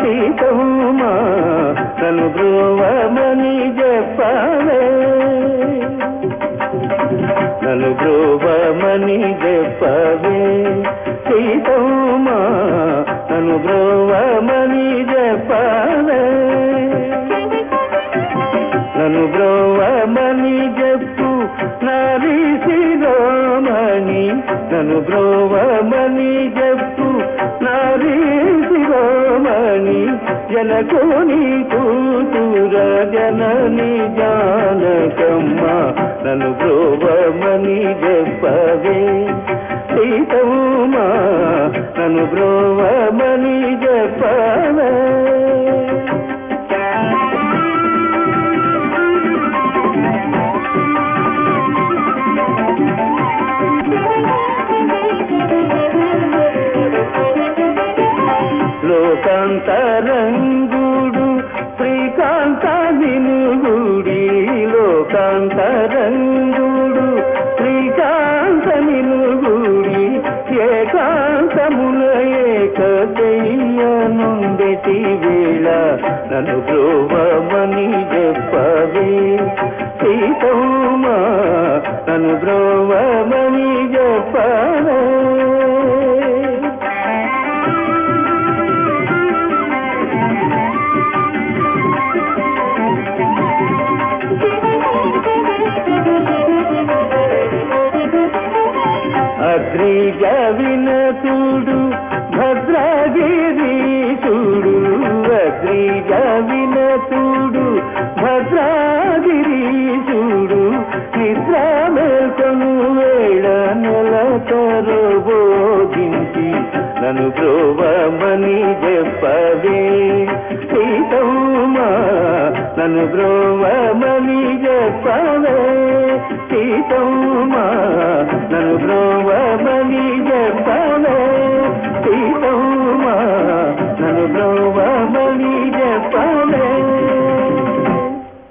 సీతమ్మా నన్ను బ్రోవమని చెప్పవే. నన్ను ధ్రువమని చెప్పవే. సీతమ్మా నన్ను ధ్రువమని చెప్పవే. నన్ను ధ్రువమని చెప్పు నారీ శిరోమణి నన్ను ధ్రువమని చెప్పు జనకోని కూతుర జనని జానకమ్మ నన్ను బ్రోవమని చెప్పవే. సీతమ్మా నన్ను బ్రోవమని లోకాంతరంగుడు శ్రీకాంత నినుగుడి లోకాంతరంగుడు శ్రీకాంత నినుగుడి ఏకాంతముల ఏక దయ్య నుండి వేళ నన్ను బ్రోవమని చెప్పవే. సీతమ్మా నన్ను బ్రోవమని అగ్నిజవినతుడు భద్రగిరీశుడు అగ్నిజవినతుడు భద్రగిరీశుడు నిద్ర మేల్కొను వేళ నెల తరుబోధించి నన్ను బ్రోవమని చెప్పవే. సీతమ్మా నన్ను బ్రోవమని చెప్పవే. సీతమ్మ